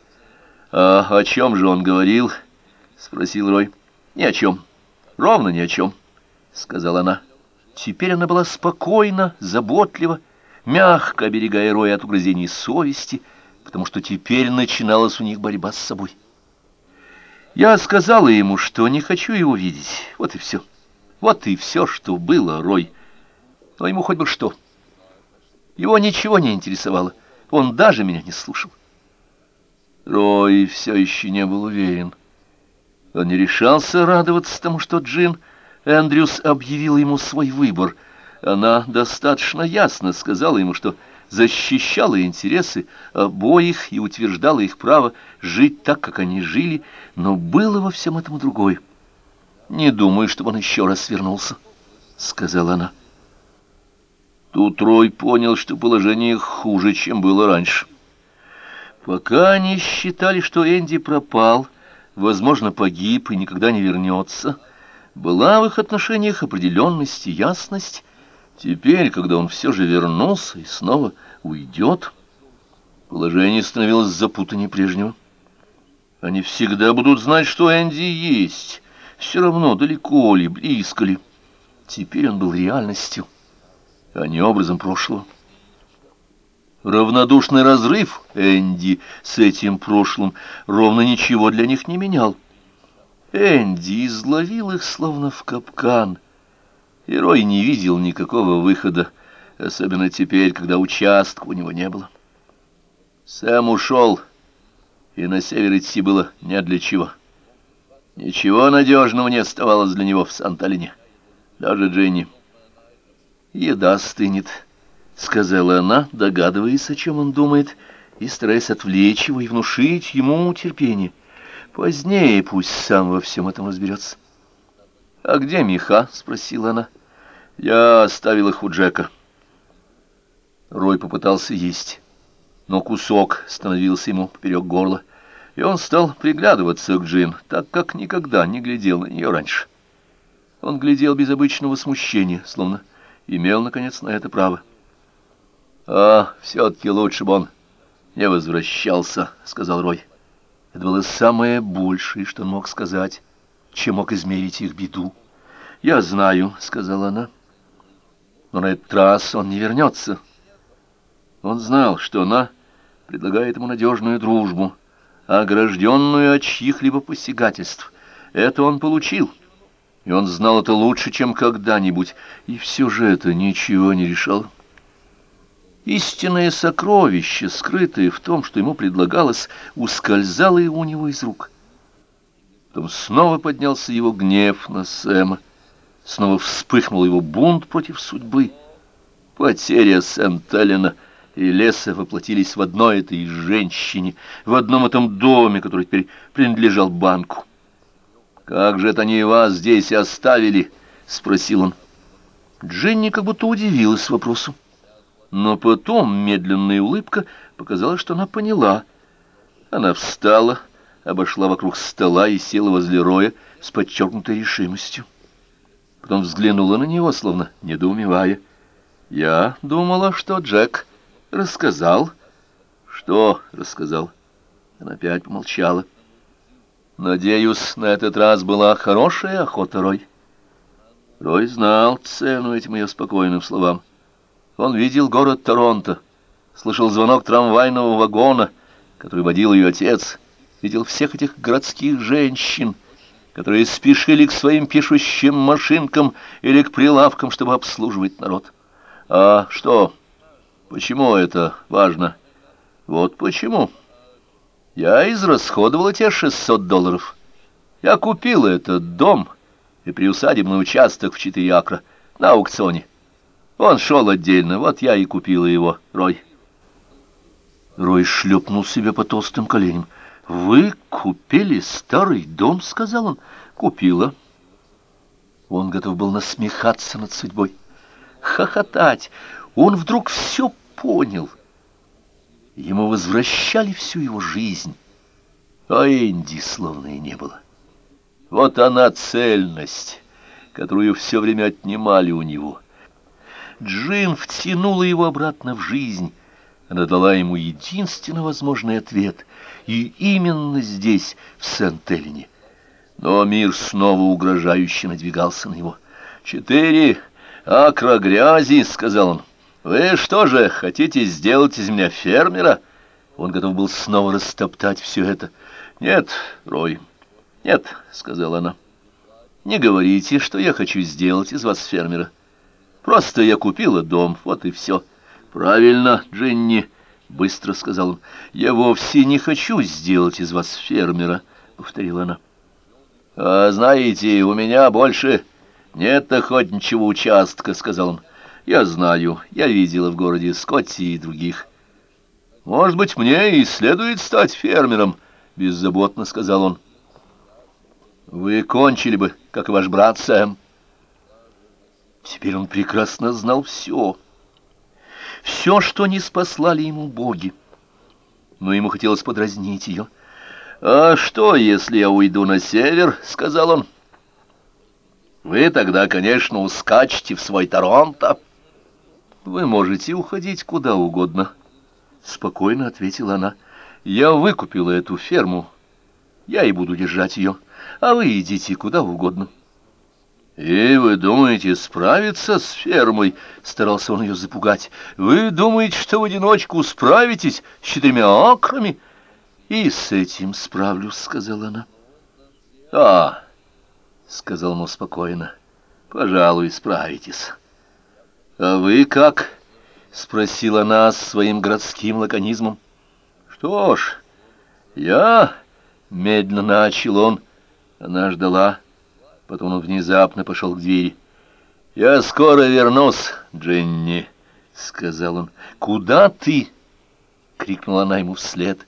«А о чем же он говорил?» — спросил Рой. «Ни о чем. Ровно ни о чем», — сказала она. Теперь она была спокойна, заботлива, мягко оберегая Роя от угрызений совести, потому что теперь начиналась у них борьба с собой. Я сказала ему, что не хочу его видеть. Вот и все. Вот и все, что было, Рой. Но ему хоть бы что. Его ничего не интересовало. Он даже меня не слушал. Рой все еще не был уверен. Он не решался радоваться тому, что Джин Эндрюс объявил ему свой выбор. Она достаточно ясно сказала ему, что защищала интересы обоих и утверждала их право жить так, как они жили, но было во всем этом другое. «Не думаю, чтобы он еще раз вернулся», — сказала она. Тут Рой понял, что положение хуже, чем было раньше. Пока они считали, что Энди пропал, возможно, погиб и никогда не вернется, была в их отношениях определенность и ясность. Теперь, когда он все же вернулся и снова уйдет, положение становилось запутаннее прежнего. Они всегда будут знать, что Энди есть, все равно далеко ли, близко ли. Теперь он был реальностью, а не образом прошлого. Равнодушный разрыв Энди с этим прошлым ровно ничего для них не менял. Энди изловил их словно в капкан. И Рой не видел никакого выхода, особенно теперь, когда участка у него не было. Сэм ушел, и на север идти было не для чего. Ничего надежного не оставалось для него в Санталине, даже Дженни. Еда стынет. — сказала она, догадываясь, о чем он думает, и стараясь отвлечь его и внушить ему терпение. Позднее пусть сам во всем этом разберется. — А где меха? — спросила она. — Я оставил их у Джека. Рой попытался есть, но кусок становился ему поперек горла, и он стал приглядываться к Джин, так как никогда не глядел на нее раньше. Он глядел без обычного смущения, словно имел, наконец, на это право. «А, все-таки лучше бы он не возвращался», — сказал Рой. Это было самое большее, что он мог сказать, чем мог измерить их беду. «Я знаю», — сказала она, — «но на этот раз он не вернется». Он знал, что она предлагает ему надежную дружбу, огражденную от чьих-либо посягательств. Это он получил, и он знал это лучше, чем когда-нибудь, и все же это ничего не решало. Истинное сокровище, скрытое в том, что ему предлагалось, ускользало у него из рук. Потом снова поднялся его гнев на Сэма, снова вспыхнул его бунт против судьбы. Потеря Сэм-Теллина и леса воплотились в одной этой женщине, в одном этом доме, который теперь принадлежал банку. «Как же это они вас здесь оставили?» — спросил он. Дженни как будто удивилась вопросу. Но потом медленная улыбка показала, что она поняла. Она встала, обошла вокруг стола и села возле Роя с подчеркнутой решимостью. Потом взглянула на него, словно недоумевая. «Я думала, что Джек рассказал». «Что рассказал?» Она опять помолчала. «Надеюсь, на этот раз была хорошая охота, Рой». Рой знал цену этим ее спокойным словам. Он видел город Торонто, слышал звонок трамвайного вагона, который водил ее отец, видел всех этих городских женщин, которые спешили к своим пишущим машинкам или к прилавкам, чтобы обслуживать народ. А что? Почему это важно? Вот почему. Я израсходовал те 600 долларов. Я купил этот дом и приусадебный участок в 4 акра на аукционе. Он шел отдельно, вот я и купила его, Рой. Рой шлепнул себе по толстым коленям. «Вы купили старый дом?» — сказал он. «Купила». Он готов был насмехаться над судьбой, хохотать. Он вдруг все понял. Ему возвращали всю его жизнь, а Энди словно и не было. Вот она цельность, которую все время отнимали у него. Джин втянула его обратно в жизнь. Она дала ему единственно возможный ответ, и именно здесь, в Сент-Элине. Но мир снова угрожающе надвигался на него. «Четыре акра грязи», — сказал он. «Вы что же, хотите сделать из меня фермера?» Он готов был снова растоптать все это. «Нет, Рой, нет», — сказала она. «Не говорите, что я хочу сделать из вас фермера. Просто я купила дом, вот и все». «Правильно, Дженни», — быстро сказал он. «Я вовсе не хочу сделать из вас фермера», — повторила она. «А знаете, у меня больше нет охотничьего участка», — сказал он. «Я знаю, я видела в городе Скотти и других». «Может быть, мне и следует стать фермером», — беззаботно сказал он. «Вы кончили бы, как ваш брат Сэм». Теперь он прекрасно знал все. Все, что не спаслали ему боги. Но ему хотелось подразнить ее. «А что, если я уйду на север?» — сказал он. «Вы тогда, конечно, ускачете в свой Торонто». «Вы можете уходить куда угодно», — спокойно ответила она. «Я выкупила эту ферму. Я и буду держать ее, а вы идите куда угодно». «И вы думаете справиться с фермой?» — старался он ее запугать. «Вы думаете, что в одиночку справитесь с четырьмя акрами?» «И с этим справлюсь», — сказала она. «А», — сказал ему спокойно, — «пожалуй, справитесь». «А вы как?» — спросила она своим городским лаконизмом. «Что ж, я...» — медленно начал он. Она ждала. Потом он внезапно пошел к двери. «Я скоро вернусь, Дженни», — сказал он. «Куда ты?» — крикнула она ему вслед.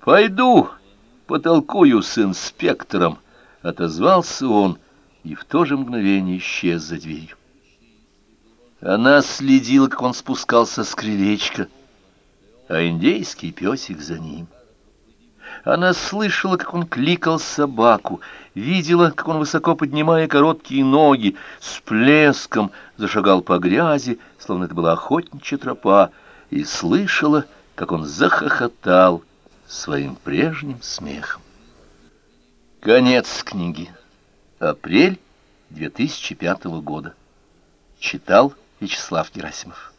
«Пойду потолкую с инспектором», — отозвался он и в то же мгновение исчез за дверью. Она следила, как он спускался с крылечка, а индейский песик за ним. Она слышала, как он кликал собаку, видела, как он, высоко поднимая короткие ноги, с плеском зашагал по грязи, словно это была охотничья тропа, и слышала, как он захохотал, своим прежним смехом. Конец книги. Апрель 2005 года. Читал Вячеслав Герасимов.